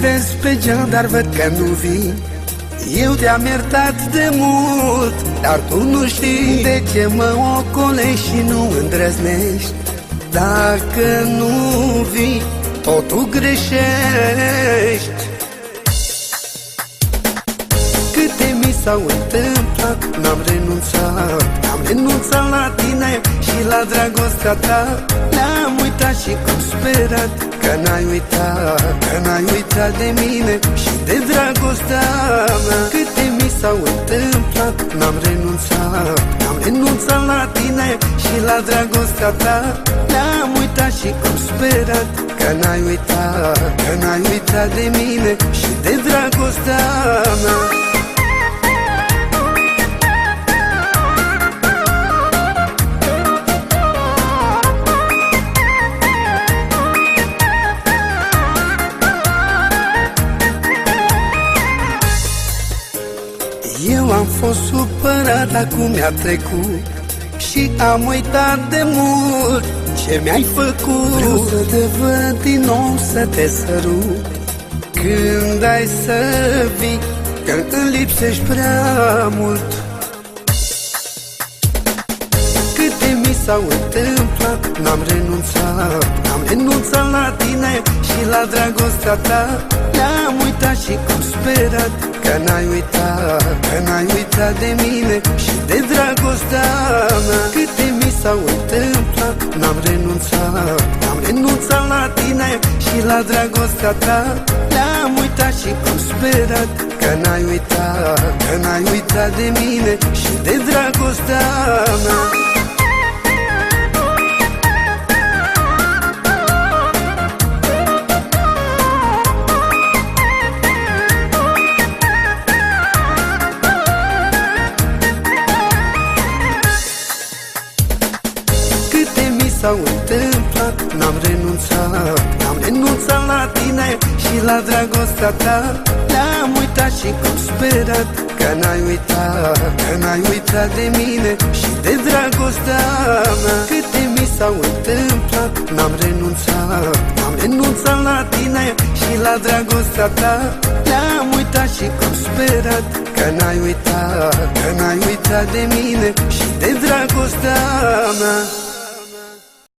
privesc pe geam, dar văd că nu vii. Eu te-am iertat de mult, dar tu nu știi De ce mă ocolești și nu îndrăznești. Dacă nu vii, totul greșești. Câte mi s-au întâmplat, n-am renunțat Am renunțat la tine și la dragostea ta Le-am uitat și cum sperat Că n-ai uitat, că n-ai uitat de mine Și de dragostea mea. Câte mi s-au întâmplat N-am renunțat, n-am renunțat la tine. Și la dragostea ta Le-am uitat și cum sperat Că n-ai uitat, că n-ai uitat de mine Și de dragostea mea Eu am fost supărat, acum mi-a trecut? Și am uitat de mult ce mi-ai făcut. Vreau să te văd din nou, să te sărut. Când ai să vii, că îmi lipsești prea mult s-au întâmplat, n-am renunțat N-am renunțat la tine și la dragostea ta. Le-am uitat și cum sperat Că n-ai uitat, că n-ai uitat de mine Și de dragostea mea. Câte mi s-au întâmplat N-am renunțat, n-am renunțat la tine Și la dragostea ta. Le-am uitat și cum sperat Că n-ai uitat, că n-ai uitat de mine Și de dragostea mea s-au întâmplat N-am renunțat. N-am renunțat la tine Și la dragostea ta. Le-am uitat și cum sperat Că n-ai uitat Că n-ai uitat de mine Și de dragostea mea. Câte mi s-au întâmplat N-am renunțat. N-am renunțat la tine Și la dragostea ta. Le-am uitat și cum sperat Că n-ai uitat Că n-ai uitat de mine Și de dragostea mea